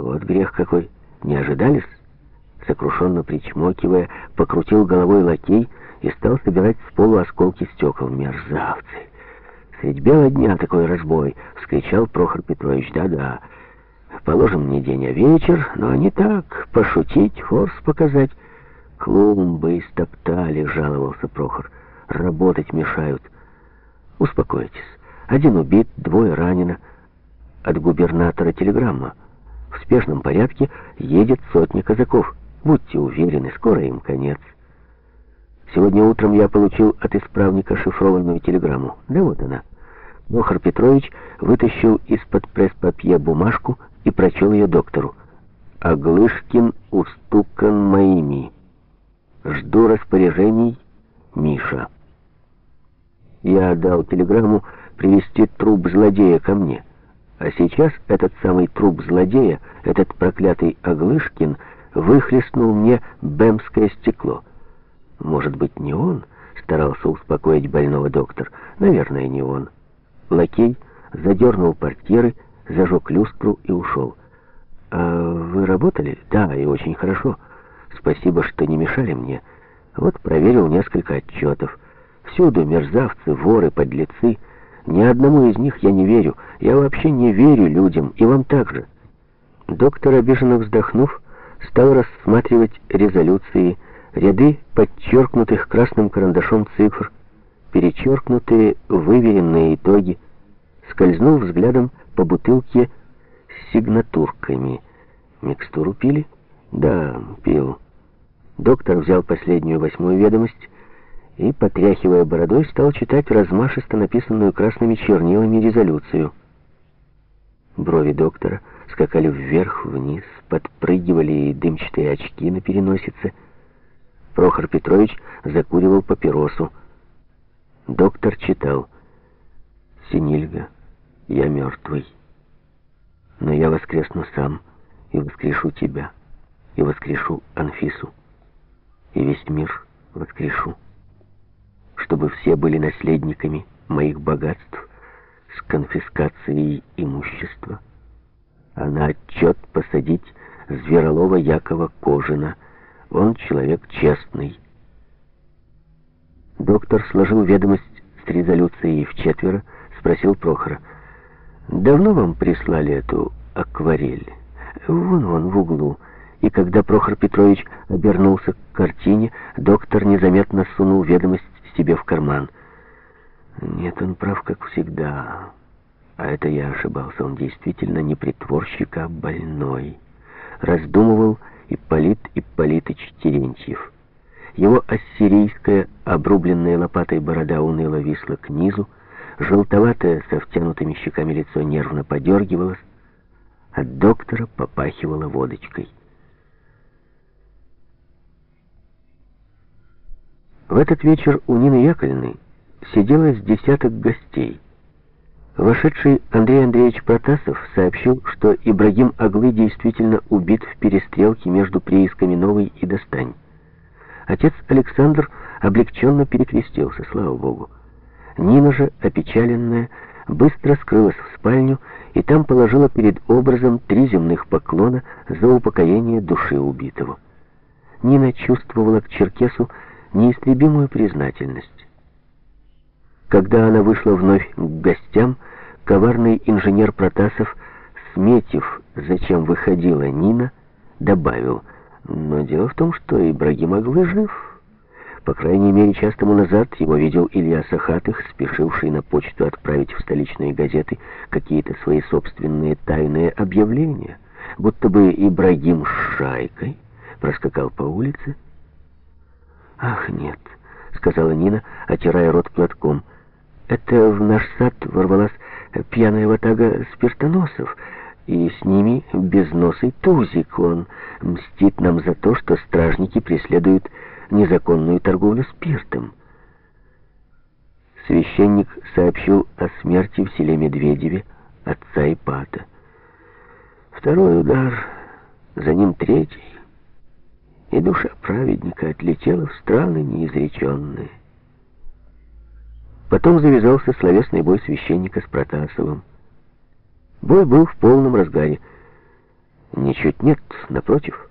Вот грех какой. Не ожидались? Сокрушенно причмокивая, покрутил головой лакей и стал собирать с полу осколки стекол. Мерзавцы! Средь бела дня такой разбой! Вскричал Прохор Петрович. Да-да, положим не день, а вечер, но не так, пошутить, форс показать. Клумбы истоптали, жаловался Прохор. Работать мешают. Успокойтесь. Один убит, двое ранено. От губернатора телеграмма. Спешном порядке едет сотня казаков. Будьте уверены, скоро им конец. Сегодня утром я получил от исправника шифрованную телеграмму. Да вот она. Прохор Петрович вытащил из-под пресс-папье бумажку и прочел ее доктору. «Аглышкин устукан моими. Жду распоряжений, Миша». Я дал телеграмму привести труп злодея ко мне. А сейчас этот самый труп злодея, этот проклятый Аглышкин, выхлестнул мне бэмское стекло. Может быть, не он? Старался успокоить больного доктор. Наверное, не он. Лакей задернул портьеры, зажег люстру и ушел. «А вы работали?» «Да, и очень хорошо. Спасибо, что не мешали мне. Вот проверил несколько отчетов. Всюду мерзавцы, воры, подлецы. Ни одному из них я не верю. Я вообще не верю людям, и вам также». Доктор, обиженно вздохнув, стал рассматривать резолюции, ряды подчеркнутых красным карандашом цифр, перечеркнутые выверенные итоги, скользнул взглядом по бутылке с сигнатурками. «Микстуру пили?» «Да, пил». Доктор взял последнюю восьмую ведомость и, потряхивая бородой, стал читать размашисто написанную красными чернилами резолюцию. Брови доктора скакали вверх-вниз, подпрыгивали дымчатые очки на переносице. Прохор Петрович закуривал папиросу. Доктор читал «Синильга, я мертвый, но я воскресну сам и воскрешу тебя, и воскрешу Анфису, и весь мир воскрешу» чтобы все были наследниками моих богатств с конфискацией имущества, а на отчет посадить Зверолова Якова Кожина. Он человек честный. Доктор сложил ведомость с резолюцией в четверо, спросил Прохора. «Давно вам прислали эту акварель?» «Вон он в углу». И когда Прохор Петрович обернулся к картине, доктор незаметно сунул ведомость себе в карман. Нет, он прав, как всегда. А это я ошибался. Он действительно не притворщик, а больной. Раздумывал Ипполит Ипполитыч Терентьев. Его ассирийская, обрубленная лопатой борода уныло висла к низу, желтоватое со втянутыми щеками лицо нервно подергивалось, от доктора попахивало водочкой. В этот вечер у Нины Яковлевны сидело с десяток гостей. Вошедший Андрей Андреевич Протасов сообщил, что Ибрагим Аглы действительно убит в перестрелке между приисками Новой и Достань. Отец Александр облегченно перекрестился, слава Богу. Нина же, опечаленная, быстро скрылась в спальню и там положила перед образом три земных поклона за упокоение души убитого. Нина чувствовала к Черкесу неистребимую признательность. Когда она вышла вновь к гостям, коварный инженер Протасов, сметив, зачем выходила Нина, добавил, но дело в том, что Ибрагим Аглы жив. По крайней мере, час тому назад его видел Илья Сахатых, спешивший на почту отправить в столичные газеты какие-то свои собственные тайные объявления, будто бы Ибрагим с шайкой проскакал по улице, «Ах, нет», — сказала Нина, отирая рот платком. «Это в наш сад ворвалась пьяная ватага спиртоносов, и с ними безносый Тузик. Он мстит нам за то, что стражники преследуют незаконную торговлю спиртом». Священник сообщил о смерти в селе Медведеве отца Ипата. Второй удар, за ним третий и душа праведника отлетела в страны неизреченные. Потом завязался словесный бой священника с Протасовым. Бой был в полном разгаре. Ничуть нет, напротив.